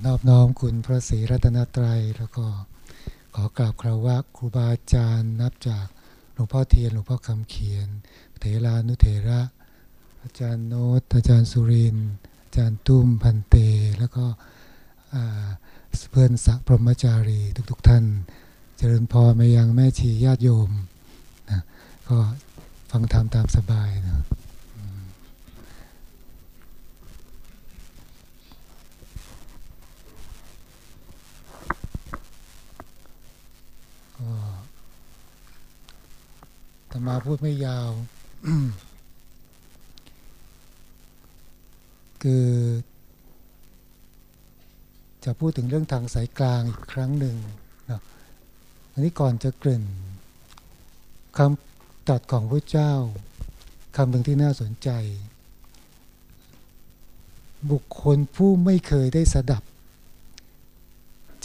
อนอบน้อมคุณพระศรีรัตนตรัย แล้วก็ขอกราบคราวะครูบาอาจารย์นับจากหลวงพ่อเทียนหลวงพ่อคำเขียน เถรานุเถระ อาจารย์โนตอาจารย์สุรินอาจารย์ตุ้มพันเต แล้วก็เพื่อนสัพรมจารีทุกๆทท่าน เจริญพรมายังแม่ชีญาติโยมนะก็ฟังธรรมตามสบายนะ ธรรมาพูดไม่ยาว คือ จะพูดถึงเรื่องทางสายกลางอีกครั้งหนึ่งนะอันนี้ก่อนจะกลิ่นคำตัดของพระเจ้าคำหนึ่งที่น่าสนใจ บุคคลผู้ไม่เคยได้สดับ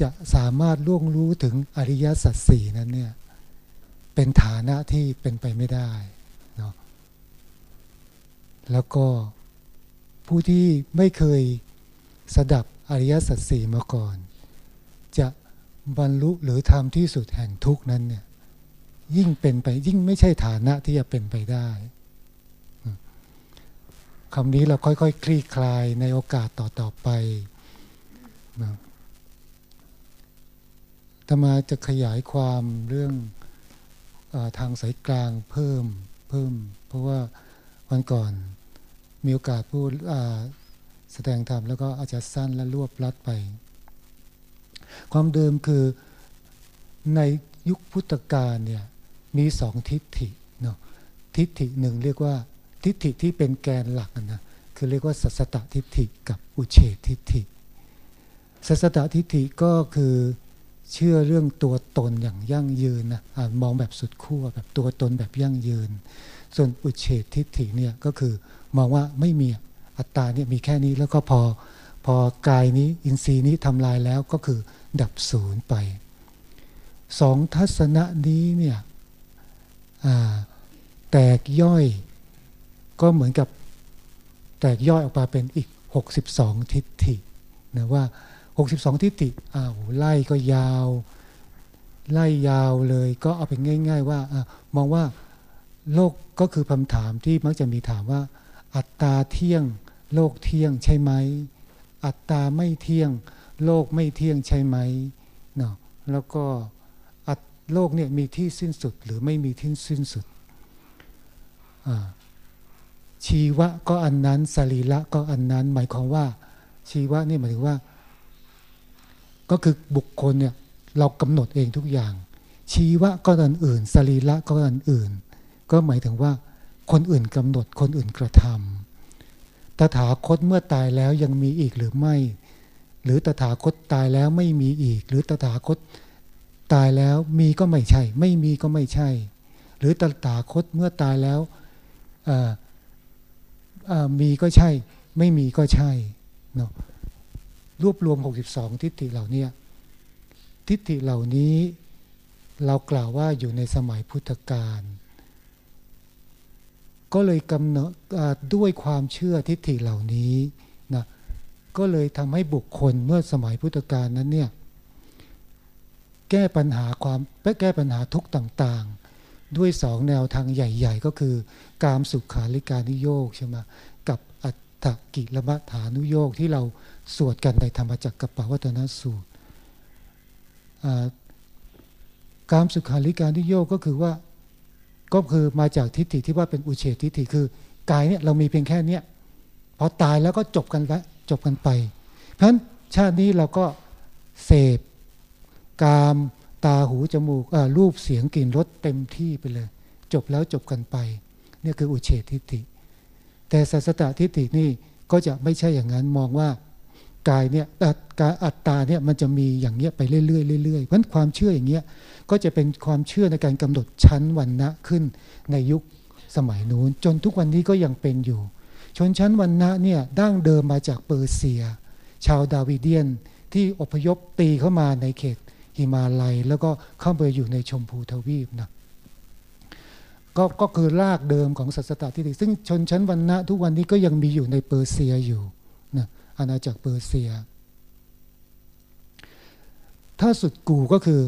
จะสามารถล่วงรู้ถึงอริยสัจสี่นั้นเนี่ย เป็นฐานะที่เป็นไปไม่ได้เนาะแล้วก็ผู้ที่ไม่เคยสดับอริยสัจสี่มาก่อน จะบรรลุหรือทำที่สุดแห่งทุกนั้นเนี่ยยิ่งเป็นไปยิ่งไม่ใช่ฐานะที่จะเป็นไปได้คำนี้เราค่อยๆคคลี่คลายในโอกาสต่อๆไปนะธรรมาจะขยายความเรื่อง ทางสายกลางเพิ่มเพิ่ม เพราะว่าวันก่อนมีโอกาสพูดแสดงธรรมแล้วก็อาจจะสั้นและรวบลัดไป ความเดิมคือในยุคพุทธกาลเนี่ยมีสองทิฏฐิเนาะทิฏฐิหนึ่งเรียกว่าทิฏฐิที่เป็นแกนหลักนะคือเรียกว่าสัสตทิฏฐิกับอุเฉททิฏฐิสัสตทิฏฐิก็คือ เชื่อเรื่องตัวตนอย่างยั่งยืนนะอะมองแบบสุดขั้วแบบตัวตนแบบยั่งยืน ส่วนอุเฉททิฏฐิเนี่ยก็คือมองว่าไม่มีอัตตาเนี่ยมีแค่นี้แล้วก็พอพอกายนี้อินทรีย์นี้ทำลายแล้วก็คือดับศูนย์ไปสองทัศนะนี้เนี่ยแตกย่อยก็เหมือนกับแตกย่อยออกมาเป็นอีก 62 ทิฏฐินะว่า 62 ทิฏฐิอ้าวไล่ก็ยาว ไล่ยาวเลยก็เอาเป็นง่าย ๆ ว่าอมองว่าโลกก็คือคำถามที่มักจะมีถามว่า อัตตาเที่ยง โลกเที่ยงใช่ไหม อัตตาไม่เที่ยง โลกไม่เที่ยงใช่ไหมเนาะแล้วก็โลกเนี่ยมีที่สิ้นสุดหรือไม่มีที่สิ้นสุด ชีวะก็อันนั้นสรีระก็อันนั้น หมายความว่าชีวะนี่หมายถึงว่า ก็คือบุคคลเนี่ยเรากำหนดเองทุกอย่าง ชีวะก็อันอื่น สรีระก็อันอื่น ก็หมายถึงว่าคนอื่นกำหนดคนอื่นกระทำตถาคตเมื่อตายแล้วยังมีอีกหรือไม่ หรือตถาคตตายแล้วไม่มีอีก หรือตถาคตตายแล้วมีก็ไม่ใช่ ไม่มีก็ไม่ใช่ หรือตถาคตเมื่อตายแล้วมีก็ใช่ ไม่มีก็ใช่เนาะ รวบรวม 62 ทิฏฐิเหล่านี้ทิฏฐิเหล่านี้เรากล่าวว่าอยู่ในสมัยพุทธกาลก็เลยกำเนิดด้วยความเชื่อทิฏฐิเหล่านี้นะก็เลยทำให้บุคคลเมื่อสมัยพุทธกาลนั้นเนี่ยแก้ปัญหาความแก้ปัญหาทุกต่างๆ ด้วยสองแนวทางใหญ่ ๆ ก็คือ การสุขาริการนิโยกใช่ไหมกับอัตถกิลมัฐานุโยกที่เรา สวดกันในธรรมจักรกับปวัตนสูตรการสุขาริการนิโยกก็คือว่าก็คือมาจากทิฏฐิที่ว่าเป็นอุเฉททิฏฐิคือกายเนี่ยเรามีเพียงแค่เนี้ยพอตายแล้วก็จบกันแล้วจบกันไป เพราะฉะนั้นชาตินี้เราก็เสพกามตาหูจมูกรูปเสียงกลิ่นรสเต็มที่ไปเลย จบแล้วจบกันไปนี่คืออุเฉททิฏฐิ แต่สัสตตทิฏฐินี่ก็จะไม่ใช่อย่างนั้นมองว่า กายเนี่ยกาอัตตาเนี่ยมันจะมีอย่างเงี้ยไปเรื่อยๆเรื่อยๆเพราะความเชื่ออย่างเงี้ยก็จะเป็นความเชื่อในการกำหนดชั้นวันนะขึ้นในยุคสมัยนู้น จนทุกวันนี้ก็ยังเป็นอยู่ ชนชั้นวันนะเนี่ยดั้งเดิมมาจากเปอร์เซีย ชาวดาวิเดียนที่อพยพตีเข้ามาในเขตหิมาลัย แล้วก็เข้าไปอยู่ในชมพูทวีปนะก็ก็คือรากเดิมของศาสนาที่ดีซึ่งชนชั้นวันนะทุกวันนี้ก็ยังมีอยู่ในเปอร์เซียอยู่นะ อาณาจักรเปอร์เซีย ถ้าสุดกูก็คือ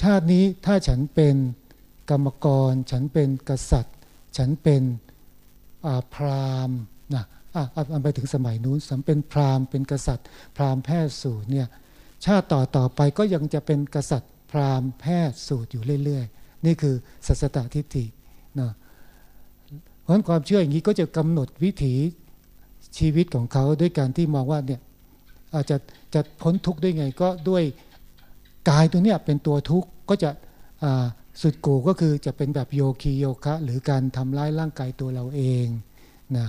ชาตินี้ถ้าฉันเป็นกรรมกร ฉันเป็นกษัตริย์ ฉันเป็นพราหมณ์นะอ่าไปถึงสมัยนู้นสัมเป็นพราหมณ์เป็นกษัตริย์ พราหมณ์แพทย์สูตรเนี่ยชาติต่อต่อไปก็ยังจะเป็นกษัตริย์ พราหมณ์แพทย์สูตรอยู่เรื่อยๆ นี่คือสัสตตทิฏฐินะเพราะความเชื่ออย่างนี้ก็จะกำหนดวิถี ชีวิตของเขาด้วยการที่มองว่าเนี่ยอาจจะจะพ้นทุกข์ได้ไงก็ด้วยกายตัวเนี้ยเป็นตัวทุกข์ก็จะสุดกูก็คือจะเป็นแบบโยคีโยคะ หรือการทำร้ายร่างกายตัวเราเองนะ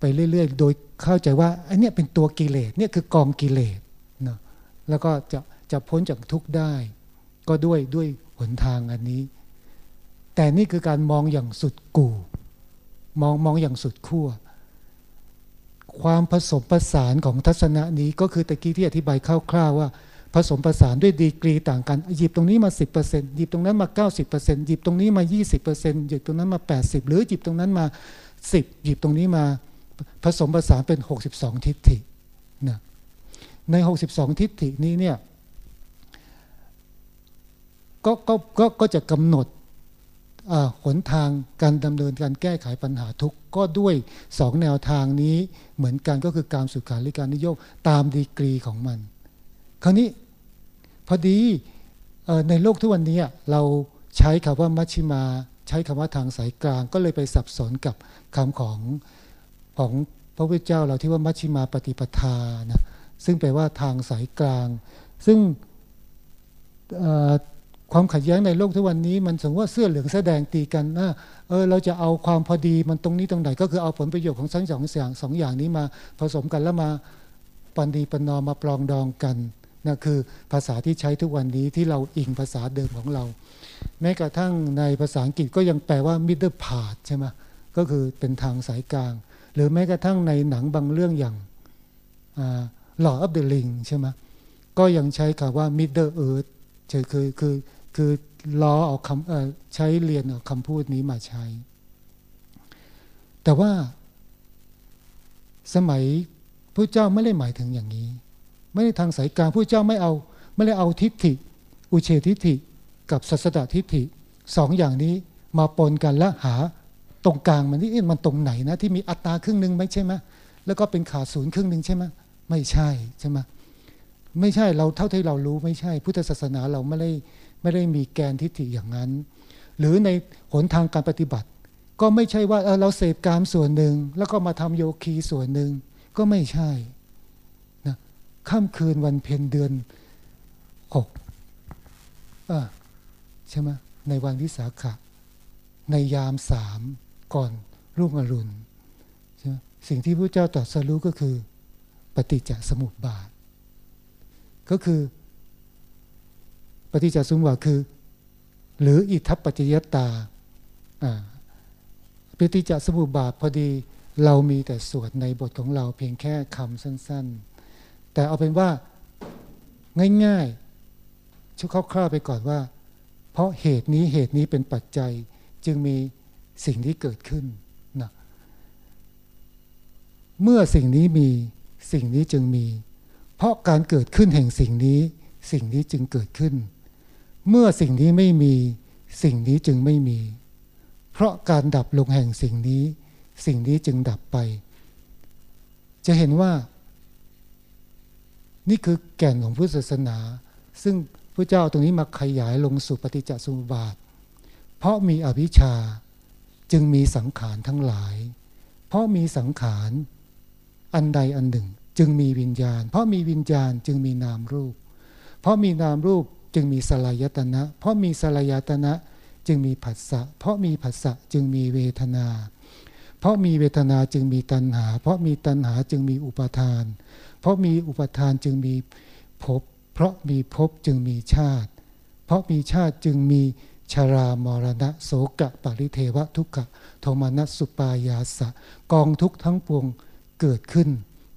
ไปเรื่อยๆ โดยเข้าใจว่าไอ้นี่เป็นตัวกิเลสเนี่ยคือกองกิเลสนะแล้วก็จะจะพ้นจากทุกข์ได้ ก็ด้วยด้วยหนทางอันนี้ แต่นี่คือการมองอย่างสุดกู่ มองมองอย่างสุดขั้วความผสมประสานของทัศนะนี้ก็คือตะกี้ที่อธิบายคร่าวๆว่า ผสมประสานด้วยดีกรีต่างกัน หยิบตรงนี้มา 10%หยิบตรงนั้นมา 90%หยิบตรงนี้มา 20%หยิบตรงนั้นมา 80 หรือหยิบตรงนั้นมา 10 หยิบตรงนี้มาผสมประสานเป็น 62 ทิฏฐินะใน 62 ทิฏฐินี้เนี่ยก็ก็ก็ก็จะกำหนด หนทางการดำเนินการแก้ไขปัญหาทุกก็ด้วยสองแนวทางนี้เหมือนกันก็คือการสุขาริการนิยมตามดีกรีของมัน คราวนี้พอดีในโลกทุกวันนี้เราใช้คำว่ามัชชิมา ใช้คำว่าทางสายกลางก็เลยไปสับสนกับคำของของพระพุทธเจ้าเราที่ว่ามัชชิมาปฏิปทานะซึ่งแปลว่าทางสายกลาง ซึ่ง ความขัดแย้งในโลกทุกวันนี้ มันสมมติว่าเสื้อเหลืองแสดงตีกันนะเออเราจะเอาความพอดีมันตรงนี้ตรงไหน ก็คือเอาผลประโยชน์ของทั้งสองอย่างสองอย่างนี้มาผสมกันแล้วมาปันดีปนอมมาปลองดองกันนะคือภาษาที่ใช้ทุกวันนี้ที่เราอิงภาษาเดิมของเรา แม้กระทั่งในภาษาอังกฤษก็ยังแปลว่า middle path ใช่ไหมก็คือเป็นทางสายกลาง หรือแม้กระทั่งในหนังบางเรื่องอย่าง Lord of the Ring ใช่ไหมก็ยังใช้คำว่า middle earth คือคือคือ ล้อเอาคำใช้เรียนเอาคำพูดนี้มาใช้ แต่ว่า สมัยพระเจ้าไม่ได้หมายถึงอย่างนี้ ไม่ได้ทางสายกลางพระเจ้าไม่เอาไม่ได้เอาทิฏฐิ อุเฉทิฏฐิ กับสัสดทิฏฐิสองอย่างนี้มาปนกันและหาตรงกลางมันนี่มันตรงไหนนะที่มีอัตราครึ่งหนึ่งไม่ใช่ไหมแล้วก็เป็นขาศูนย์ครึ่งหนึ่งใช่ไหมไม่ใช่ใช่ไหมไม่ใช่เราเท่าที่เรารู้ไม่ใช่ พุทธศาสนาเราไม่ได้ ไม่ได้มีแกนทิฏฐิอย่างนั้น หรือในหนทางการปฏิบัติ ก็ไม่ใช่ว่าเราเสพกามส่วนหนึ่ง แล้วก็มาทำโยคีส่วนหนึ่งก็ไม่ใช่นะค่ำคืนวันเพ็ญเดือนหกใช่ไหมในวันวิสาขะในยามสามก่อนรุ่งอรุณใช่ไหมสิ่งที่พระเจ้าตรัสรู้ก็คือ ปฏิจจสมุปบาท ก็คือ ปฏิจจสมุปบาทคือ หรืออิทัปปัจจยตาปฏิจจสมุปบาทพอดีเรามีแต่สวดในบทของเราเพียงแค่คำสั้น ๆ แต่เอาเป็นว่าง่ายๆชุดคร่าวๆไปก่อนว่า เพราะเหตุนี้เหตุนี้เป็นปัจจัยจึงมีสิ่งที่เกิดขึ้นนะเมื่อสิ่งนี้มีสิ่งนี้จึงมี เพราะการเกิดขึ้นแห่งสิ่งนี้ สิ่งนี้จึงเกิดขึ้น เมื่อสิ่งนี้ไม่มี สิ่งนี้จึงไม่มี เพราะการดับลงแห่งสิ่งนี้ สิ่งนี้จึงดับไป จะเห็นว่า นี่คือแก่นของพุทธศาสนา ซึ่งพระเจ้าตรงนี้มาขยายลงสู่ปฏิจจสมุปบาท เพราะมีอภิชาจึงมีสังขารทั้งหลาย เพราะมีสังขารอันใดอันหนึ่ง จึงมีวิญญาณ เพราะมีวิญญาณจึงมีนามรูป เพราะมีนามรูป จึงมีสลายตนะ เพราะมีสลายตนะจึงมีผัสสะ เพราะมีผัสสะจึงมีเวทนา เพราะมีเวทนาจึงมีตัณหา เพราะมีตัณหาจึงมีอุปทาน เพราะมีอุปทานจึงมีภพ เพราะมีภพจึงมีชาติ เพราะมีชาติจึงมีชารามรณะโสกะปริเทวทุกขะโทมานัสุปายาสะ กองทุกทั้งปวงเกิดขึ้น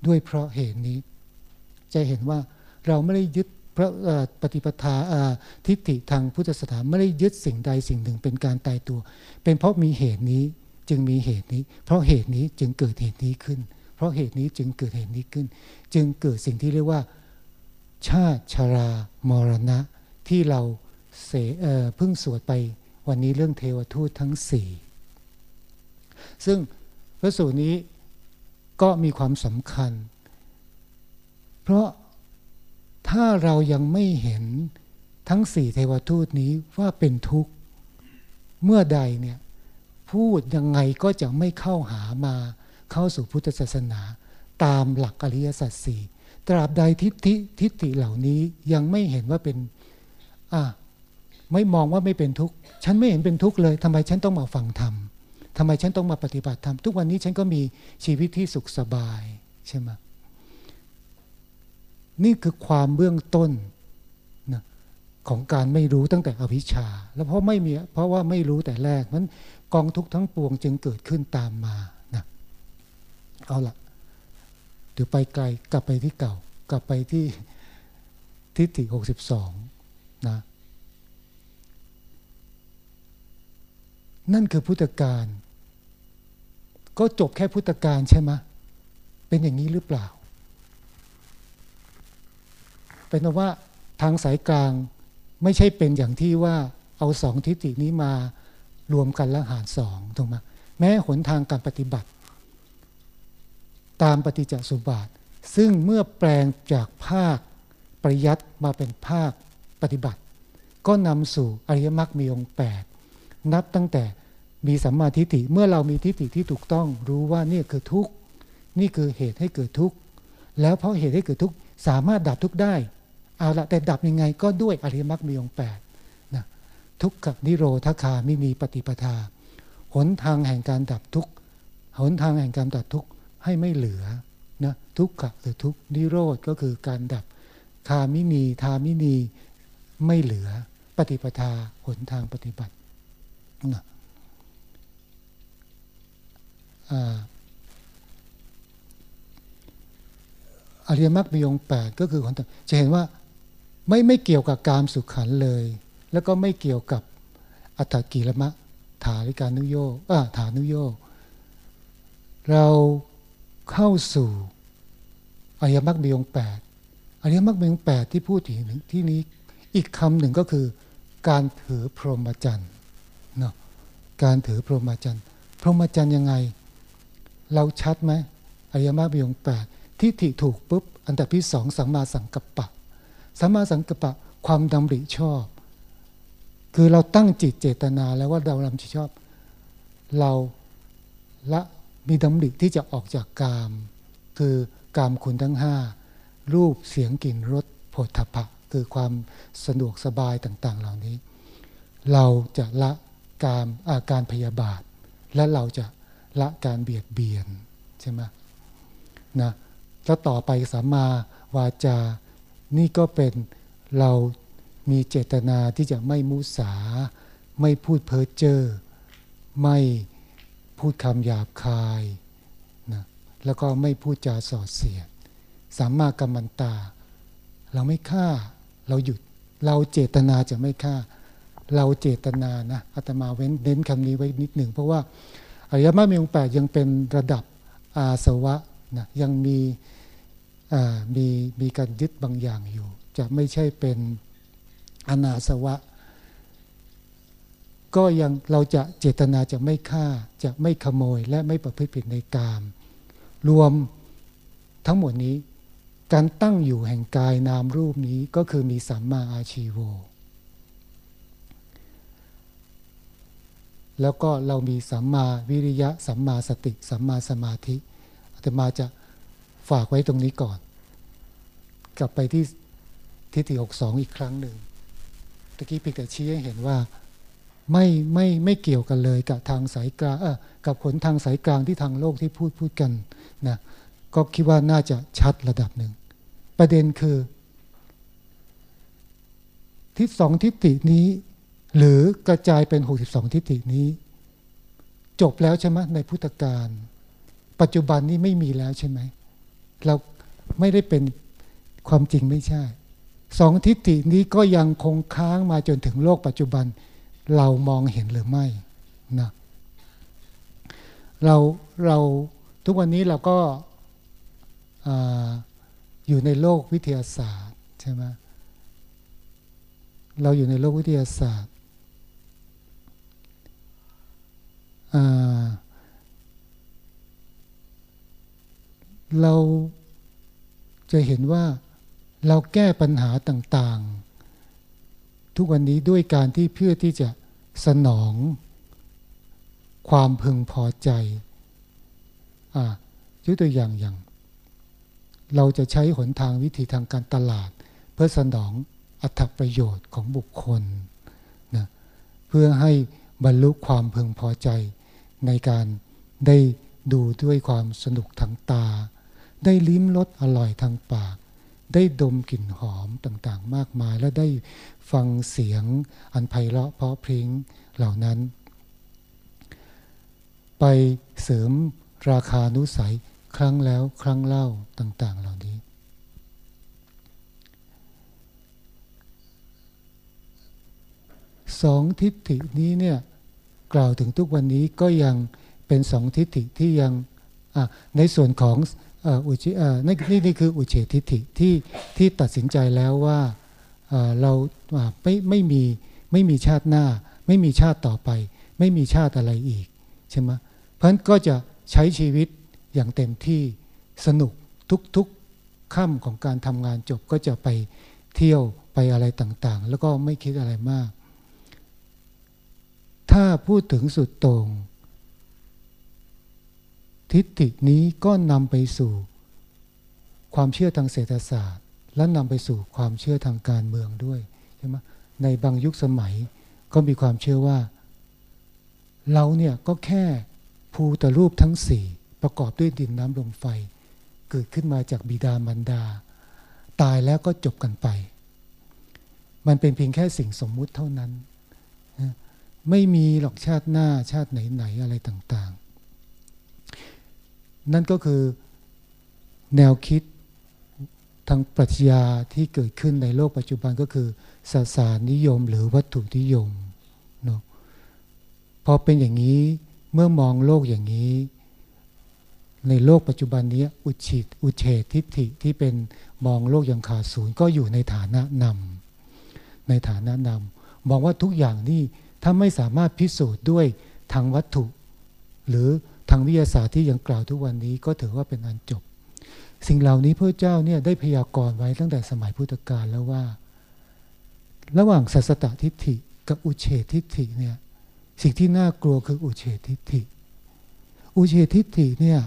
ด้วยเพราะเหตุนี้ จะเห็นว่าเราไม่ได้ยึด พระปฏิปทาทิฏฐิทางพุทธศาสนาไม่ได้ยึดสิ่งใดสิ่งหนึ่งเป็นการตายตัว เป็นเพราะมีเหตุนี้จึงมีเหตุนี้ เพราะเหตุนี้จึงเกิดเหตุนี้ขึ้น เพราะเหตุนี้จึงเกิดเหตุนี้ขึ้น จึงเกิดสิ่งที่เรียกว่า ชาติชรามรณะ ที่เราเสเพิ่งสวดไปวันนี้เรื่องเทวทูตทั้งสี่ซึ่งพระสูตรนี้ก็มีความสำคัญ เพราะ ถ้าเรายังไม่เห็นทั้งสี่เทวทูตนี้ว่าเป็นทุกข์ เมื่อใดเนี่ยพูดยังไงก็จะไม่เข้าหามาเข้าสู่พุทธศาสนา ตามหลักอริยสัจสี่ตราบใดทิฏฐิทิฏฐิเหล่านี้ยังไม่เห็นว่าเป็นอะไม่มองว่าไม่เป็นทุกข์ ฉันไม่เห็นเป็นทุกข์เลยทำไมฉันต้องมาฟังธรรมทำไมฉันต้องมาปฏิบัติธรรมทุกวันนี้ฉันก็มีชีวิตที่สุขสบายใช่ไหม นี่คือความเบื้องต้นนะของการไม่รู้ตั้งแต่อวิชชา แล้วเพราะไม่มีเพราะว่าไม่รู้แต่แรกนั้นกองทุกทั้งปวงจึงเกิดขึ้นตามมานะเอาละเดี๋ยวไปไกลกลับไปที่เก่า กลับไปที่ทิฏฐิหกสิบสองนะนั่นคือพุทธการ ก็จบแค่พุทธการใช่ไหมเป็นอย่างนี้หรือเปล่า เป็นว่าทางสายกลางไม่ใช่เป็นอย่างที่ว่าเอาสองทิฏฐินี้มารวมกันแล้วหารสองถูกไหมแม้หนทางการปฏิบัติ ตามปฏิจจสุบาท ซึ่งเมื่อแปลงจากภาคปริยัติมาเป็นภาคปฏิบัติ ก็นำสู่อริยมรรคมีองค์แปดนับตั้งแต่มีสัมมาทิฏฐิเมื่อเรามีทิฏฐิที่ถูกต้องรู้ว่านี่คือทุกข์นี่คือเหตุให้เกิดทุกข์แล้วเพราะเหตุให้เกิดทุกข์สามารถดับทุกข์ได้ เอาละแต่ดับยังไงก็ด้วยอริยมรรคมีองแปดนะทุกขนิโรธคาไม่มีปฏิปทา หนทางแห่งการดับทุกหนทางแห่งการดับทุกให้ไม่เหลือนะทุกขะหรือทุกนิโรธก็คือการดับคาไมินีทาไมินีไม่เหลือปฏิปทาหนทางปฏิบัตินะอริยมรรคมีองค์แปดก็คือคนจะเห็นว่า ไม่ไม่เกี่ยวกับการสุขขันเลย แล้วก็ไม่เกี่ยวกับอัตกิลมะฐานิการนุโยอ่าฐานุโยเราเข้าสู่อริยมรรคมีองแปดอริยมรรคมีองแปดที่พูดถึงที่นี้อีกคำหนึ่งก็คือการถือพรหมจรรย์เนาะการถือพรหมจรรย์พรหมจรรย์ยังไง เราชัดไหมอริยมรรคมีองแปดทิฏฐิถูกปุ๊บอันดับที่สองสัมมาสังกัปปะ สัมมาสังกัปปะความดำริชอบ คือเราตั้งจิตเจตนาแล้วว่าเราดำริชอบ เราละมีดำริที่จะออกจากกาม คือกามคุณทั้งห้ารูปเสียงกลิ่นรสโผฏฐัพพะคือความสะดวกสบายต่างๆ เหล่านี้ เราจะละกามอาการพยาบาท และเราจะละการเบียดเบียนใช่ไหมนะแล้วต่อไปสัมมาวาจา นี่ก็เป็นเรามีเจตนาที่จะไม่มุสา ไม่พูดเพ้อเจ้อไม่พูดคำหยาบคายนะแล้วก็ไม่พูดจาส่อเสียดสัมมากรรมันตา เราไม่ฆ่าเราหยุด เราเจตนาจะไม่ฆ่า เราเจตนานะอาตมาเว้นเน้นคำนี้ไว้นิดหนึ่ง เพราะว่าอริยมรรคมีองค์แปดยังเป็นระดับอาสวะนะยังมี มีมีการยึดบางอย่างอยู่ จะไม่ใช่เป็นอนาสวะ ก็ยังเราจะเจตนาจะไม่ฆ่าจะไม่ขโมยและไม่ประพฤติผิดในกาม รวมทั้งหมดนี้ การตั้งอยู่แห่งกายนามรูปนี้ก็คือมีสัมมาอาชีโวแล้วก็เรามีสัมมาวิริยะ สัมมาสติ สัมมาสมาธิอาตมาจะ ฝากไว้ตรงนี้ก่อน กลับไปที่ทิฏฐิหกสองอีกครั้งหนึ่งตะกี้พียงแต่ชี้ให้เห็นว่าไม่ไม่ไม่เกี่ยวกันเลยกับทางสายกลางกับผลทางสายกลางที่ทางโลกที่พูดพูดกันนะก็คิดว่าน่าจะชัดระดับหนึ่ง ประเด็นคือ ทิศสองทิฏฐินี้ หรือกระจายเป็น 62 ทิฏฐินี้ จบแล้วใช่ไหมในพุทธการ ปัจจุบันนี้ไม่มีแล้วใช่ไหม เราไม่ได้เป็นความจริงไม่ใช่สองทิฏฐินี้ก็ยังคงค้างมาจนถึงโลกปัจจุบัน เรามองเห็นหรือไม่นะเราเราทุกวันนี้เราก็อยู่ในโลกวิทยาศาสตร์ใช่ช่ไหมเราอยู่ในโลกวิทยาศาสตร์ เราจะเห็นว่าเราแก้ปัญหาต่างๆ ทุกวันนี้ด้วยการที่เพื่อที่จะสนอง ความพึงพอใจอ่ายกตัวอย่างอย่าง เราจะใช้หนทางวิธีทางการตลาด เพื่อสนองอัตประโยชน์ของบุคคลนะเพื่อให้บรรลุความพึงพอใจในการได้ดูด้วยความสนุกทางตา ได้ลิ้มรสอร่อยทางปาก ได้ดมกลิ่นหอมต่างๆ มากมาย และได้ฟังเสียงอันไพเราะเพราะพริ้งเหล่านั้น ไปเสริมราคานุสัยครั้งแล้วครั้งเล่าต่าง ๆ เหล่านี้ สองทิฏฐินี้เนี่ยกล่าวถึงทุกวันนี้ก็ยังเป็นสองทิฏฐิที่ยังในส่วนของ อุจินี่นี่นี่คืออุเฉทิฏฐิที่ที่ตัดสินใจแล้วว่าเราไม่ไม่มีไม่มีชาติหน้า ไม่มีชาติต่อไป ไม่มีชาติอะไรอีกใช่ไหมเพราะฉะนั้นก็จะใช้ชีวิตอย่างเต็มที่สนุกทุกๆค่ำของการทำงานจบก็จะไปเที่ยวไปอะไรต่างๆ แล้วก็ไม่คิดอะไรมาก ถ้าพูดถึงสุดตรง ทิฏฐินี้ก็นำไปสู่ ความเชื่อทางเศรษฐศาสตร์ และนำไปสู่ความเชื่อทางการเมืองด้วยใช่ไหมในบางยุคสมัยก็มีความเชื่อว่า เราเนี่ยก็แค่ภูตรูปทั้งสี่ประกอบด้วยดินน้ำลมไฟ เกิดขึ้นมาจากบิดามารดา ตายแล้วก็จบกันไป มันเป็นเพียงแค่สิ่งสมมุติเท่านั้น ไม่มีหรอกชาติหน้าชาติไหน ๆ อะไรต่าง นั่นก็คือแนวคิดทางปรัชญาที่เกิดขึ้นในโลกปัจจุบันก็คือศาสนานิยมหรือวัตถุนิยมเนาะพอเป็นอย่างนี้เมื่อมองโลกอย่างนี้ ในโลกปัจจุบันนี้อุชิตอุเฉททิฏฐิที่เป็นมองโลกอย่างขาดศูนย์ก็อยู่ในฐานะนำในฐานะนำมองว่าทุกอย่างนี่ถ้าไม่สามารถพิสูจน์ด้วยทางวัตถุ หรือ ทางวิทยาศาสตร์ที่ยังกล่าวทุกวันนี้ก็ถือว่าเป็นอันจบ สิ่งเหล่านี้พระเจ้าเนี่ยได้พยากรณ์ไว้ตั้งแต่สมัยพุทธกาลแล้วว่า ระหว่างสัสตทิฏฐิกับอุเฉททิฏฐิเนี่ยสิ่งที่น่ากลัวคืออุเฉทิฏฐิ อุเฉทิฏฐิเนี่ย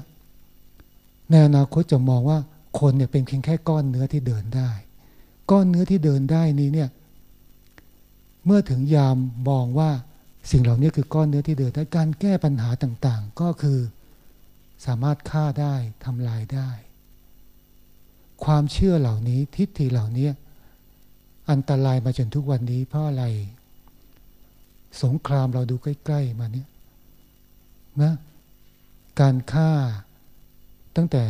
ในอนาคตจะมองว่าคนเนี่ยเป็นเพียงแค่ก้อนเนื้อที่เดินได้ ก้อนเนื้อที่เดินได้นี้เนี่ยเมื่อถึงยามมองว่า สิ่งเหล่านี้คือก้อนเนื้อที่เดินได้การแก้ปัญหาต่างๆ ก็คือสามารถฆ่าได้ทำลายได้ ความเชื่อเหล่านี้ทิฏฐิเหล่านี้อันตรายมาจนทุกวันนี้เพราะอะไร สงครามเราดูใกล้ๆมาเนี่ยนะการฆ่าตั้งแต่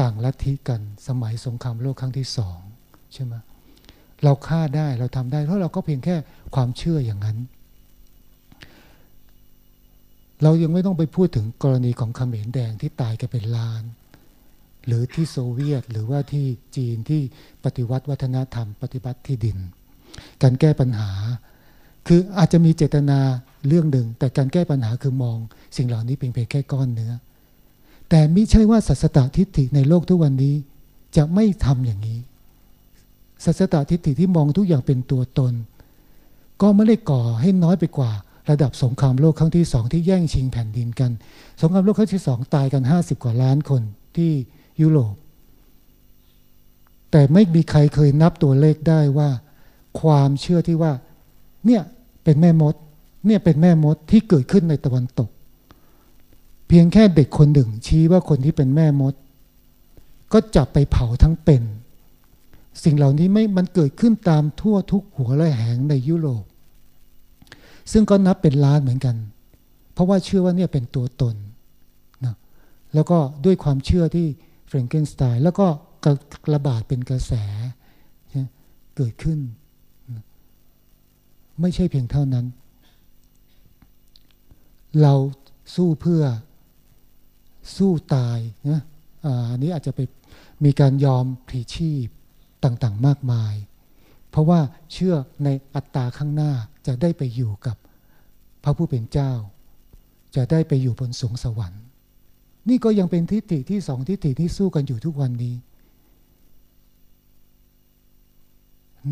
ต่างลัทธิกันสมัยสงครามโลกครั้งที่สองใช่ไหม เราฆ่าได้เราทำได้ เพราะเราก็เพียงแค่ความเชื่ออย่างนั้น เรายังไม่ต้องไปพูดถึงกรณีของเขมรแดงที่ตายกันเป็นล้าน หรือที่โซเวียตหรือว่าที่จีนที่ปฏิวัติวัฒนธรรม ปฏิบัติที่ดิน การแก้ปัญหา คืออาจจะมีเจตนาเรื่องหนึ่ง แต่การแก้ปัญหาคือมอง สิ่งเหล่านี้เป็นเพียงแค่ก้อนเนื้อ แต่ไม่ใช่ว่าสัสตทิฏฐิในโลกทุกวันนี้จะไม่ทำอย่างนี้ สัสตทิฏฐิที่มองทุกอย่างเป็นตัวตน ก็ไม่ได้ก่อให้น้อยไปกว่า ระดับสงครามโลกครั้งที่สองที่แย่งชิงแผ่นดินกัน สงครามโลกครั้งที่สองตายกันห้าสิบกว่าล้านคนที่ยุโรป แต่ไม่มีใครเคยนับตัวเลขได้ว่า ความเชื่อที่ว่าเนี่ยเป็นแม่มดเนี่ยเป็นแม่มดที่เกิดขึ้นในตะวันตก เพียงแค่เด็กคนหนึ่งชี้ว่าคนที่เป็นแม่มด ก็จับไปเผาทั้งเป็น สิ่งเหล่านี้ไม่มันเกิดขึ้นตามทั่วทุกหัวและแหงในยุโรป ซึ่งก็นับเป็นล้านเหมือนกัน เพราะว่าเชื่อว่าเนี่ยเป็นตัวตนนะแล้วก็ด้วยความเชื่อที่แฟรงเกนสไตน์แล้วก็กระบาดเป็นกระแสเกิดขึ้น ไม่ใช่เพียงเท่านั้น เราสู้เพื่อสู้ตายนะอันนี้อาจจะไปมีการยอมผีชีพ ต่างๆมากมาย เพราะว่าเชื่อในอัตตาข้างหน้าจะได้ไปอยู่กับพระผู้เป็นเจ้า จะได้ไปอยู่บนสวงสวรรค์ นี่ก็ยังเป็นทิฏฐิที่สองทิฏฐิที่สู้กันอยู่ทุกวันนี้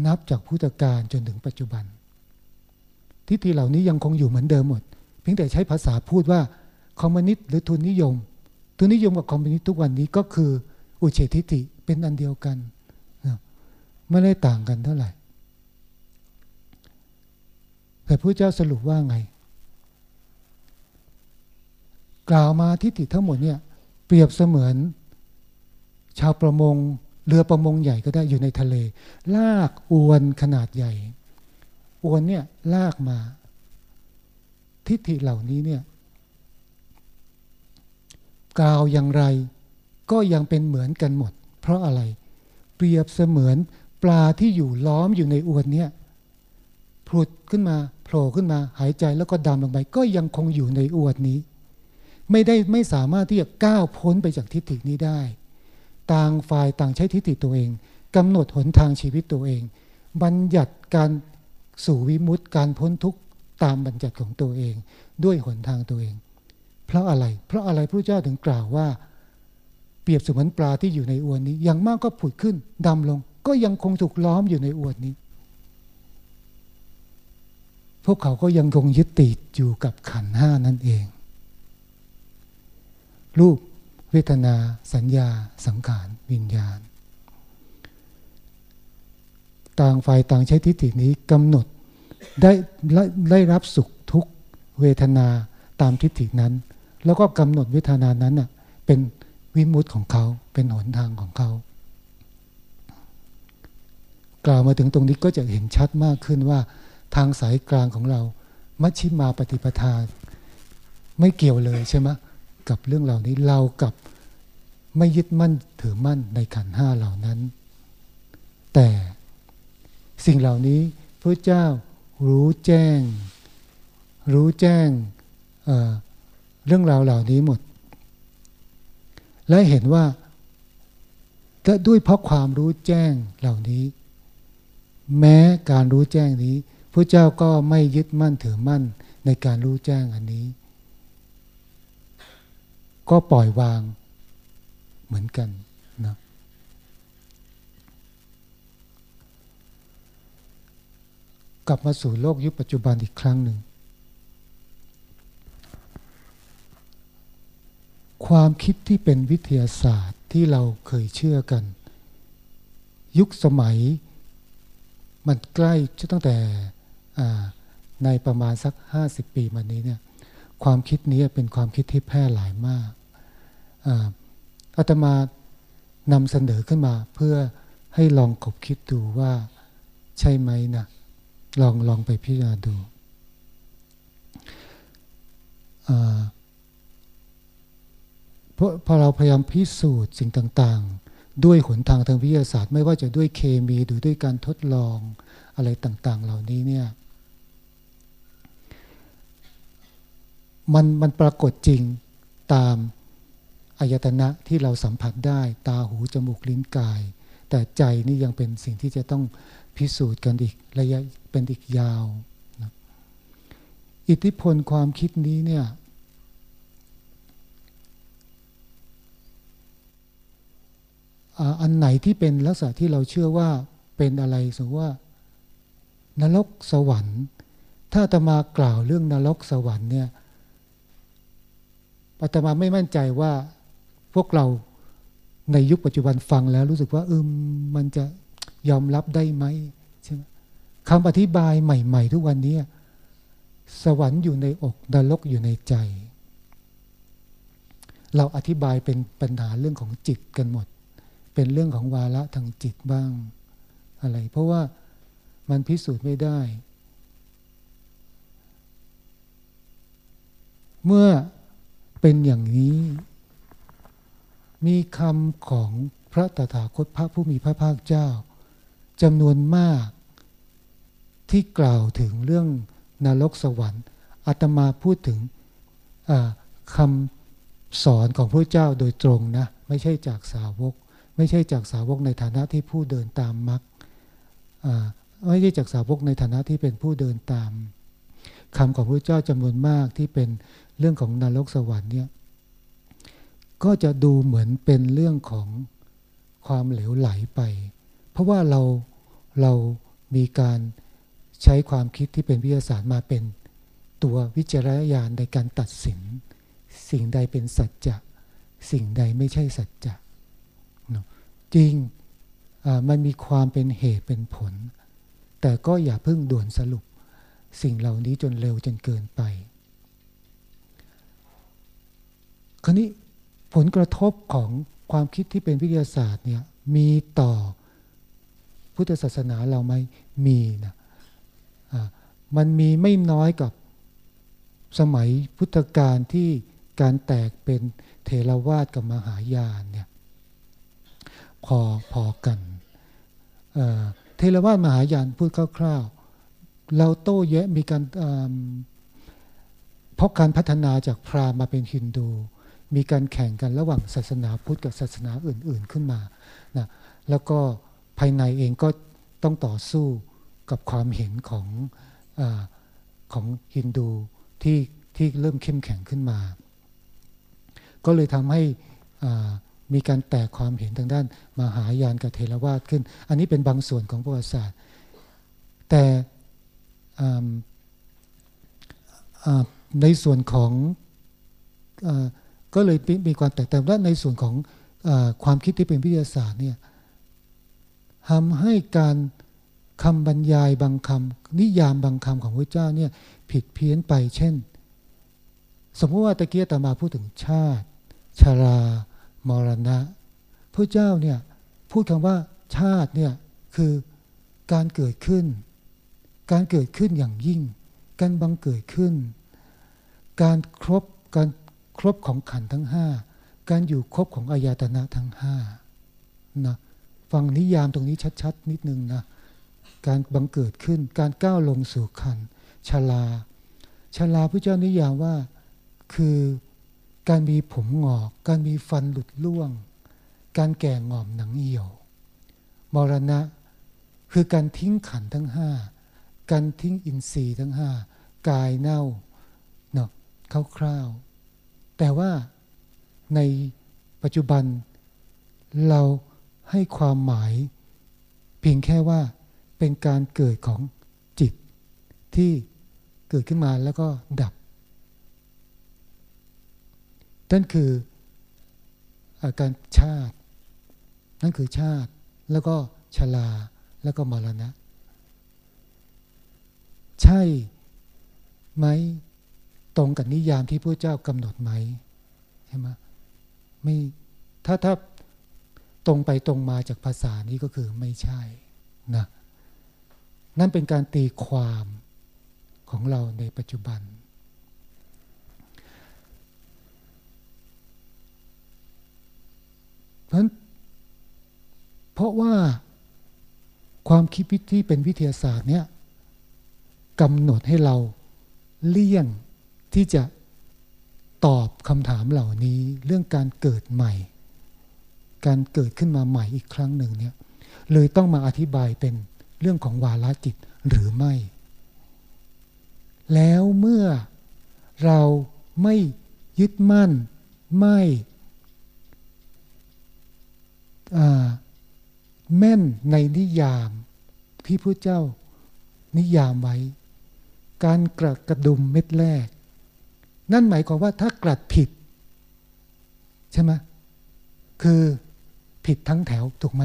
นับจากพุทธกาลจนถึงปัจจุบัน ทิฏฐิเหล่านี้ยังคงอยู่เหมือนเดิมหมด เพียงแต่ใช้ภาษาพูดว่าคอมมิวนิสต์หรือทุนนิยม ทุนนิยมกับคอมมิวนิสต์ทุกวันนี้ก็คืออุเฉทิฏฐิเป็นอันเดียวกัน ไม่ได้ต่างกันเท่าไหร่ แต่พระเจ้าสรุปว่าไง กล่าวมาทิฏฐิทั้งหมดเนี่ยเปรียบเสมือน ชาวประมงเรือประมงใหญ่ก็ได้อยู่ในทะเล ลากอวนขนาดใหญ่ อวนเนี่ยลากมา ทิฏฐิเหล่านี้เนี่ยกล่าวอย่างไรก็ยังเป็นเหมือนกันหมด เพราะอะไร เปรียบเสมือน ปลาที่อยู่ล้อมอยู่ในอวนเนี่ยผุดขึ้นมาโผล่ขึ้นมาหายใจแล้วก็ดำลงไป ก็ยังคงอยู่ในอวนนี้ ไม่ได้ไม่สามารถที่จะก้าวพ้นไปจากทิฏฐินี้ได้ ต่างฝ่ายต่างใช้ทิฏฐิตัวเองกำหนดหนทางชีวิตตัวเอง บัญญัติการสู่วิมุตติการพ้นทุกข์ตามบัญญัติของตัวเอง ด้วยหนทางตัวเอง เพราะอะไร เพราะอะไรพระเจ้าถึงกล่าวว่า เปรียบเสมือนปลาที่อยู่ในอวนนี้อย่างมากก็ผุดขึ้นดำลง ก็ยังคงถูกล้อมอยู่ในอวนนี้ พวกเขาก็ยังคงยึดติดอยู่กับขันห้านั่นเอง รูปเวทนา สัญญา สังขาร วิญญาณ ต่างฝ่ายต่างใช้ทิฏฐินี้กำหนดได้ได้รับสุขทุกเวทนาตามทิฏฐินั้น แล้วก็กำหนดเวทนานั้นเป็นวิมุตของเขาเป็นหนทางของเขา กล่าวมาถึงตรงนี้ก็จะเห็นชัดมากขึ้นว่า ทางสายกลางของเรา มัชชิมาปฏิปทา ไม่เกี่ยวเลยใช่ไหมกับเรื่องเหล่านี้เรากับไม่ยึดมั่นถือมั่นในขันห้าเหล่านั้น แต่สิ่งเหล่านี้พระเจ้ารู้แจ้ง รู้แจ้งเเรื่องราวเหล่านี้หมด และเห็นว่าด้วยเพราะความรู้แจ้งเหล่านี้ แม้การรู้แจ้งนี้พระเจ้าก็ไม่ยึดมั่นถือมั่นในการรู้แจ้งอันนี้ ก็ปล่อยวางเหมือนกันนะกลับมาสู่โลกยุคปัจจุบันอีกครั้งหนึ่ง ความคิดที่เป็นวิทยาศาสตร์ที่เราเคยเชื่อกัน ยุคสมัย มันใกล้ตั้งแต่ในประมาณสัก 50 ปีมานี้เนี่ยความคิดนี้เป็นความคิดที่แพร่หลายมากอาตมานำเสนอขึ้นมาเพื่อให้ลองกบคิดดูว่าใช่ไหมนะลองลองไปพิจารณาดูเพราะพอเราพยายามพิสูจน์สิ่งต่าง ๆ ด้วยหนทางทางวิทยาศาสตร์ ไม่ว่าจะด้วยเคมีหรือด้วยการทดลองอะไรต่าง ๆ เหล่านี้เนี่ยมันมันปรากฏจริงตามอายตนะที่เราสัมผัสได้ ตาหูจมูกลิ้นกาย แต่ใจนี่ยังเป็นสิ่งที่จะต้องพิสูจน์กันอีกระยะเป็นอีกยาวนะอิทธิพลความคิดนี้เนี่ย อันไหนที่เป็นลักษณะที่เราเชื่อว่าเป็นอะไรสมมติว่านรกสวรรค์ ถ้าอาตมากล่าวเรื่องนรกสวรรค์เนี่ยอาตมาไม่มั่นใจว่าพวกเราในยุคปัจจุบันฟังแล้วรู้สึกว่าเออมันจะยอมรับได้ไหมใช่ไหมคำอธิบายใหม่ ๆ ทุกวันนี้ สวรรค์อยู่ในอกนรกอยู่ในใจ เราอธิบายเป็นปัญหาเรื่องของจิตกันหมด เป็นเรื่องของวาระทางจิตบ้างอะไร เพราะว่ามันพิสูจน์ไม่ได้ เมื่อเป็นอย่างนี้ มีคำของพระตถาคตพระผู้มีพระภาคเจ้าจำนวนมากที่กล่าวถึงเรื่องนรกสวรรค์อาตมาพูดถึงคำสอนของพระเจ้าโดยตรงนะ ไม่ใช่จากสาวก ไม่ใช่จากสาวกในฐานะที่ผู้เดินตามมรรคไม่ใช่จากสาวกในฐานะที่เป็นผู้เดินตามคำของพระเจ้าจำนวนมากที่เป็นเรื่องของนรกสวรรค์เนี่ยก็จะดูเหมือนเป็นเรื่องของความเหลวไหลไป เพราะว่าเราเรามีการใช้ความคิดที่เป็นวิทยาศาสตร์มาเป็นตัววิจารณญาณในการตัดสิน สิ่งใดเป็นสัจจะ สิ่งใดไม่ใช่สัจจะ จริงมันมีความเป็นเหตุเป็นผล แต่ก็อย่าเพิ่งด่วนสรุปสิ่งเหล่านี้จนเร็วจนเกินไป คราวนี้ผลกระทบของความคิดที่เป็นวิทยาศาสตร์เนี่ยมีต่อพุทธศาสนาเราไหมมีนะมันมีไม่น้อยกับสมัยพุทธกาลที่การแตกเป็นเทรวาสกับมหายานเนี่ย พอพอกันเทรวาสมหายานพูดคร่าวๆ เราโต้แยะมีการเพราะการพัฒนาจากพราหมณ์มาเป็นฮินดู มีการแข่งกันระหว่างศาสนาพุทธกับศาสนาอื่น ๆขึ้นมานะแล้วก็ภายในเองก็ต้องต่อสู้กับความเห็นของอของฮินดูที่ที่เริ่มเข้มแข็งขึ้นมา ก็เลยทำให้ มีการแตกความเห็นทางด้านมหายานกับเทรวาสขึ้น อันนี้เป็นบางส่วนของประวัติศาสตร์ แต่ในส่วนของอก็เลยมีความแตกแต่างและในส่วนของอความคิดที่เป็นวิทยาศาสตร์เนี่ยทำให้การคำบรรยายบางคำนิยามบางคำของพระเจ้าเนี่ยผิดเพี้ยนไปเช่น สมมติว่าตะเกียตมาพูดถึงชาติ ชารา มรณะพระเจ้าเนี่ยพูดคำว่าชาติเนี่ยคือการเกิดขึ้น การเกิดขึ้นอย่างยิ่ง การบังเกิดขึ้น การครบการครบของขันทั้งห้าการอยู่ครบของอายตนะทั้งห้านะฟังนิยามตรงนี้ชัด ๆ นิดนึงนะการบังเกิดขึ้น การก้าวลงสู่ขันชลาชลาพระเจ้านิยามว่าคือ การมีผมหงอก การมีฟันหลุดล่วง การแก่งอมหนังเหี่ยว มรณะ คือการทิ้งขันทั้งห้าการทิ้งอินทรีย์ทั้งห้ากายเน่าเนาะคร่าวๆแต่ว่าในปัจจุบันเราให้ความหมาย เพียงแค่ว่าเป็นการเกิดของจิตที่เกิดขึ้นมาแล้วก็ดับ นั่นคืออาการชาติ นั่นคือชาติ แล้วก็ชลา แล้วก็มรณะ ใช่ไหมตรงกับนิยามที่พระเจ้ากำหนดไหมใช่ไหมไม่ถ้าถ้าตรงไปตรงมาจากภาษานี้ก็คือไม่ใช่นะนั่นเป็นการตีความของเราในปัจจุบัน เพราะเพราะว่าความคิดที่เป็นวิทยาศาสตร์เนี่ยกำหนดให้เราเลี่ยงที่จะตอบคำถามเหล่านี้เรื่องการเกิดใหม่ การเกิดขึ้นมาใหม่อีกครั้งหนึ่งเนี่ยเลยต้องมาอธิบายเป็นเรื่องของวาลจิตหรือไม่ แล้วเมื่อเราไม่ยึดมั่นไม่ แม่นในนิยามที่พระเจ้านิยามไว้ การกระกระดุมเม็ดแรก นั่นหมายความว่าถ้ากลัดผิด ใช่ไหมคือผิดทั้งแถวถูกไหม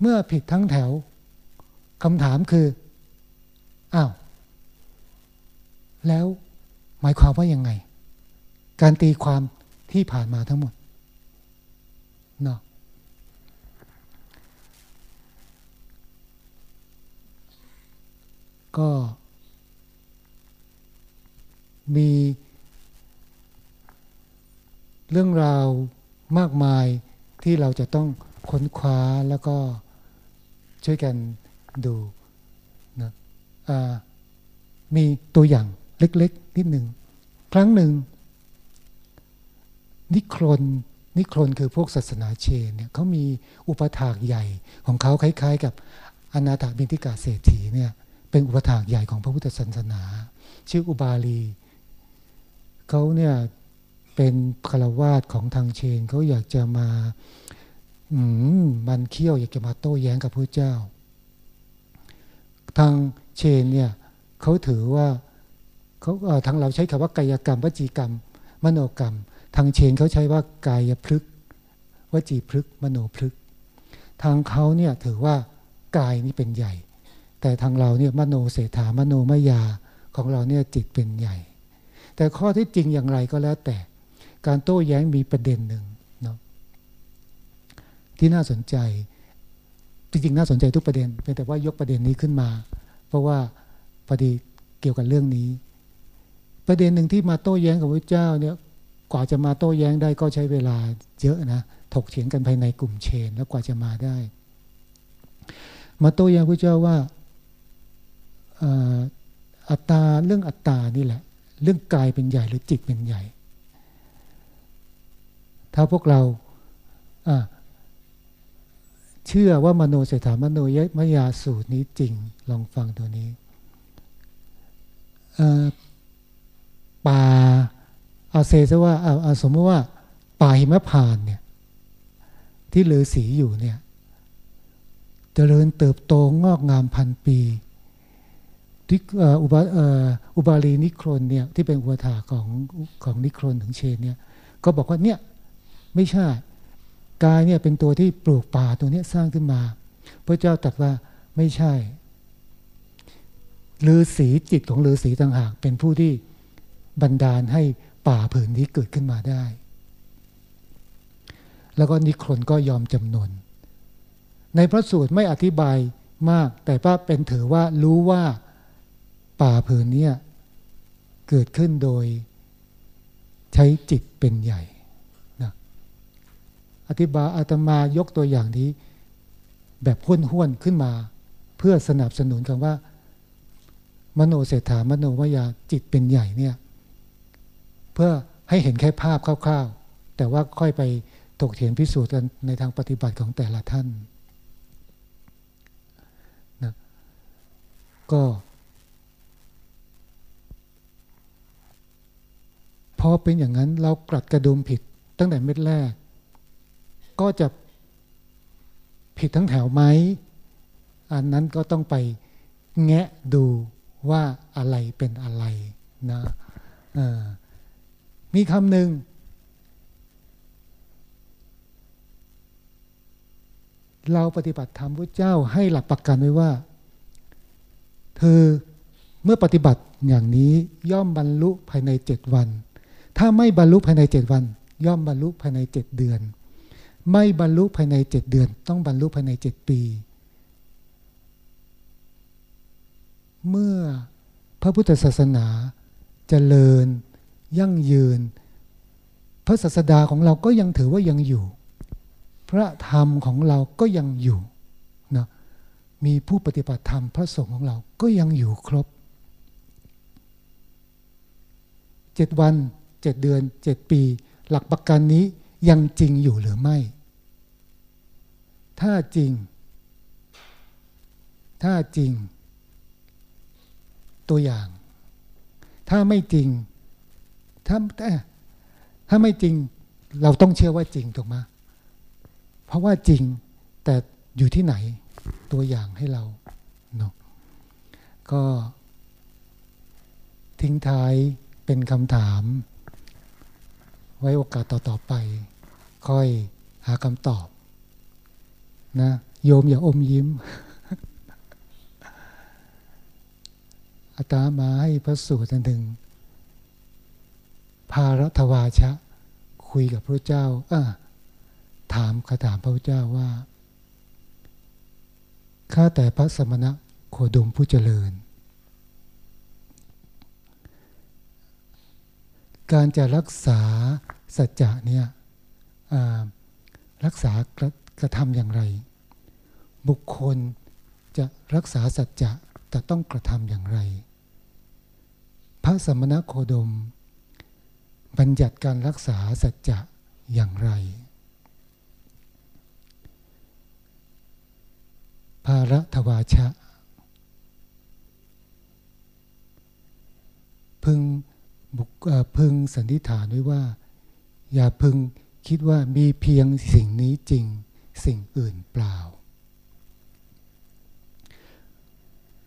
เมื่อผิดทั้งแถวคำถามคืออ้าวแล้วหมายความว่ายังไง การตีความที่ผ่านมาทั้งหมด เนาะก็ มีเรื่องราวมากมายที่เราจะต้องค้นคว้าแล้วก็ช่วยกันดูนะมีตัวอย่างเล็กๆนิดหนึ่ง ครั้งหนึ่ง นิครน นิครนคือพวกศาสนาเชนเนี่ยเขามีอุปถากใหญ่ของเขาคล้าย ๆ กับอนาถบินทิกาเศรษฐีเนี่ยเป็นอุปถากใหญ่ของพระพุทธศาสนา ชื่ออุบาลีเขาเนี่ยเป็นคารวาสของทางเชนเขาอยากจะมาอืมมันเคี้ยวอยากจะมาโต้แย้งกับพระเจ้า ทางเชนเนี่ยเขาถือว่าเขาทางเราใช้คำว่ากายกรรมวจีกรรม มโนกรรม ทางเชนเขาใช้ว่ากายพลึกวจีพลึกมโนพลึกทางเขาเนี่ยถือว่ากายนี่เป็นใหญ่ แต่ทางเราเนี่ยมโนเศรษฐามโนมยาของเราเนี่ยจิตเป็นใหญ่ แต่ข้อที่จริงอย่างไรก็แล้วแต่ การโต้แย้งมีประเด็นหนึ่งเนาะที่น่าสนใจ จริงๆ น่าสนใจทุกประเด็นเพียงแต่ว่ายกประเด็นนี้ขึ้นมา เพราะว่าพอดีเกี่ยวกับเรื่องนี้ ประเด็นหนึ่งที่มาโต้แย้งกับพระเจ้าเนี่ย กว่าจะมาโต้แย้งได้ก็ใช้เวลาเยอะนะถกเถียงกันภายในกลุ่มเชน แล้วกว่าจะมาได้ มาโต้แย้งพระเจ้าว่าอัตตาเรื่องอัตตานี่แหละ เรื่องกายเป็นใหญ่หรือจิตเป็นใหญ่ ถ้าพวกเราเชื่อว่ามโนเสถามโนยมยาสูตรนี้จริงลองฟังตัวนี้ป่า เอาเซซะว่าเอาเอาสมมติว่าป่าหิมพานเนี่ย ที่เลือสีอยู่เนี่ยจเจริญเติบโตงอกงามพันปีที่อุบาอุบาลีนิครนเนี่ยที่เป็นอุปถาของของนิครนถึงเชนเนี่ยก็บอกว่าเนี่ยไม่ใช่กายเนี่ยเป็นตัวที่ปลูกป่าตัวนี้สร้างขึ้นมา พระเจ้าตรัสว่าไม่ใช่ฤาษีจิตของฤาษีต่างหาก เป็นผู้ที่บันดาลให้ ป่าผืนนี้เกิดขึ้นมาได้ แล้วก็นิครนก็ยอมจำนน ในพระสูตรไม่อธิบายมาก แต่ว่าเป็นถือว่ารู้ว่าป่าผืนนี้เกิดขึ้นโดยใช้จิตเป็นใหญ่อธิบายอาตมายกตัวอย่างนี้ แบบห้วนห้วนขึ้นมา เพื่อสนับสนุนคำว่า มโนเศรษฐามโนวายาจิตเป็นใหญ่เนี่ย เพื่อให้เห็นแค่ภาพคร่าวๆ แต่ว่าค่อยไปถกเถียงพิสูจน์กันในทางปฏิบัติของแต่ละท่านนะก็พอเป็นอย่างนั้นเรากลัดกระดุมผิดตั้งแต่เม็ดแรก ก็จะผิดทั้งแถวไหมอันนั้นก็ต้องไปแงะดูว่าอะไรเป็นอะไรนะอ่า มีคำหนึ่งเราปฏิบัติธรรมพระเจ้าให้หลักประกันไว้ว่า เธอเมื่อปฏิบัติอย่างนี้ย่อมบรรลุภายในเจ็ดวัน ถ้าไม่บรรลุภายในเจ็ดวัน ย่อมบรรลุภายในเจ็ดเดือน ไม่บรรลุภายในเจ็ดเดือน ต้องบรรลุภายในเจ็ดปี เมื่อพระพุทธศาสนาจเจริญ ยั่งยืน พระศาสดาของเราก็ยังถือว่ายังอยู่ พระธรรมของเราก็ยังอยู่นะมีผู้ปฏิบัติธรรมพระสงฆ์ของเราก็ยังอยู่ครบเจ็ดวันเจ็ดเดือนเจ็ดปี หลักประกันนี้ยังจริงอยู่หรือไม่ ถ้าจริง ถ้าจริง ตัวอย่าง ถ้าไม่จริง ถ้าถ้าไม่จริงเราต้องเชื่อว่าจริงถูกไหมเพราะว่าจริงแต่อยู่ที่ไหนตัวอย่างให้เราเนาะก็ทิ้งท้ายเป็นคำถาม ไว้โอกาสต่อๆไป ค่อยหาคำตอบ นะ โยมอย่าอมยิ้มอาตามาให้พระสูตรหนึ่ง พารัตวาชะ คุยกับพระเจ้าถามคาถามพระเจ้าว่าข้าแต่พระสมณะโคดมผู้เจริญ การจะรักษาสัจจะเนี่ยรักษากระกระทำอย่างไร บุคคลจะรักษาสัจจะแต่ต้องกระทำอย่างไร พระสมณะโคดม บัญญัติการรักษาสัจจะอย่างไร ภาระทวาชะ พึงบุกพึงสันนิษฐานไว้ว่า อย่าพึงคิดว่ามีเพียงสิ่งนี้จริงสิ่งอื่นเปล่า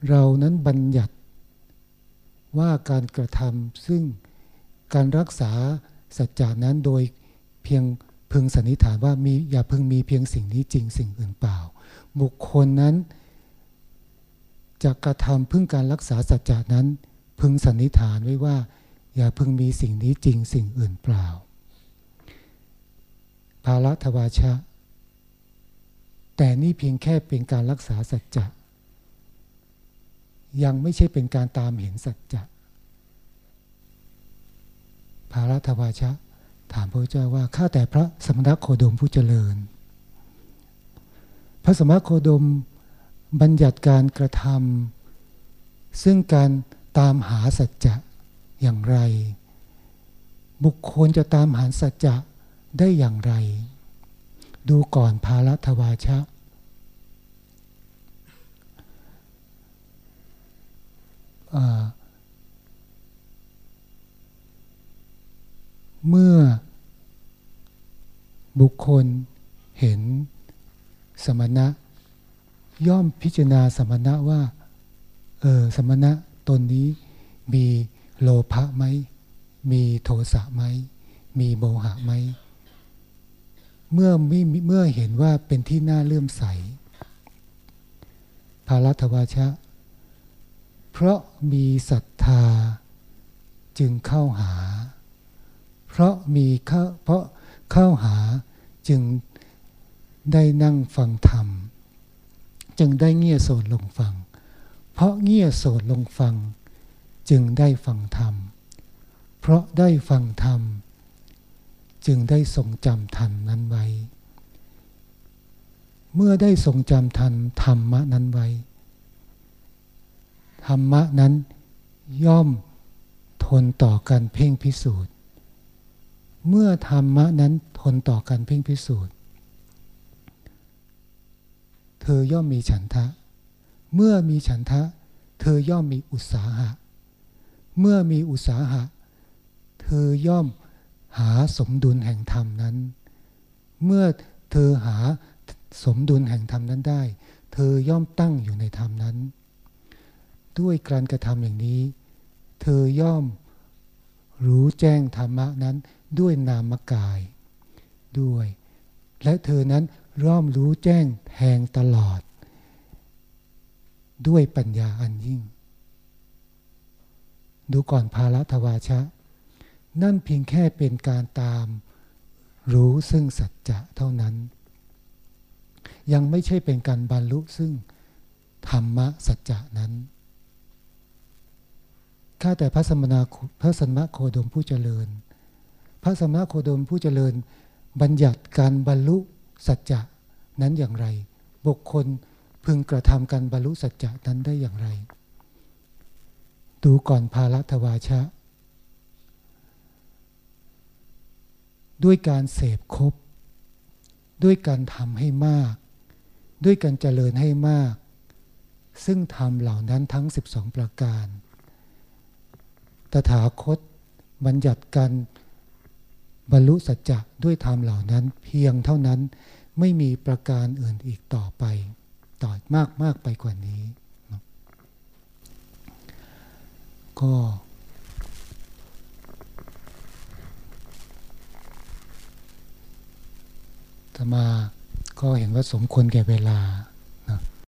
เรานั้นบัญญัติว่าการกระทำซึ่ง การรักษาสัจจานั้นโดยเพียงพึงสันนิษฐานว่ามีอย่าพึงมีเพียงสิ่งนี้จริงสิ่งอื่นเปล่า บุคคลนั้นจะกระทำพึ่งการรักษาสัจจานั้น พึงสันนิษฐานไว้ว่า อย่าพึงมีสิ่งนี้จริงสิ่งอื่นเปล่า ภาละทวาชะ แต่นี่เพียงแค่เป็นการรักษาสัจจะยังไม่ใช่เป็นการตามเห็นสัจจะ ภารัตวาชะ ถามพระเจ้าว่าข้าแต่พระสมณโคดมผู้เจริญ พระสมณโคดมบัญญัติการกระทำซึ่งการตามหาสัจจะอย่างไร บุคคลจะตามหาสัจจะได้อย่างไร ดูก่อนภารัตวาชะอ่า เมื่อบุคคลเห็นสมณะ ย่อมพิจารณาสมณะว่าเออสมณะตนนี้มีโลภะไหม มีโทสะไหม มีโมหะไหม เมื่อไม่เมื่อเห็นว่าเป็นที่น่าเลื่อมใส ภารัตวาชะ เพราะมีศรัทธาจึงเข้าหา เพราะมีเข้าเพราะเข้าหาจึงได้นั่งฟังธรรม จึงได้เงี่ยโสดลงฟัง เพราะเงี่ยโสดลงฟัง จึงได้ฟังธรรม เพราะได้ฟังธรรม จึงได้ทรงจำทันนั้นไว้ เมื่อได้ทรงจำทันธรรมะนั้นไว้ ธรรมะนั้นย่อมทนต่อการเพ่งพิสูจน์ เมื่อธรรมะนั้นทนต่อการเพ่งพิสูจน์ เธอย่อมมีฉันทะ เมื่อมีฉันทะ เธอย่อมมีอุตสาหะ เมื่อมีอุตสาหะ เธอย่อมหาสมดุลแห่งธรรมนั้น เมื่อเธอหาสมดุลแห่งธรรมนั้นได้ เธอย่อมตั้งอยู่ในธรรมนั้น ด้วยการกระทำอย่างนี้ เธอย่อมรู้แจ้งธรรมะนั้น ด้วยนามกาย ด้วย และเธอนั้นร่อมรู้แจ้งแทงตลอด ด้วยปัญญาอันยิ่ง ดูก่อนภาลทวาชะ นั่นเพียงแค่เป็นการตาม รู้ซึ่งสัจจะเท่านั้น ยังไม่ใช่เป็นการบรรลุซึ่งธรรมะสัจจะนั้นข้าแต่พระสมณพระสมณโคดมผู้เจริญ พระสมณโคดมผู้เจริญ บัญญัติการบรรลุสัจจะนั้นอย่างไร บุคคลพึงกระทำการบรรลุสัจจะนั้นได้อย่างไร ดูก่อนภาลทวาชะ ด้วยการเสพครบด้วยการทำให้มาก ด้วยการเจริญให้มาก ซึ่งทำเหล่านั้นทั้ง 12 ประการ ตถาคตบัญญัติการ บรรลุสัจจะด้วยธรรมเหล่านั้นเพียงเท่านั้นไม่มีประการอื่นอีกต่อไปต่อมากมากไปกว่านี้ ก็ธรรมาก็เห็นว่าสมควรแก่เวลา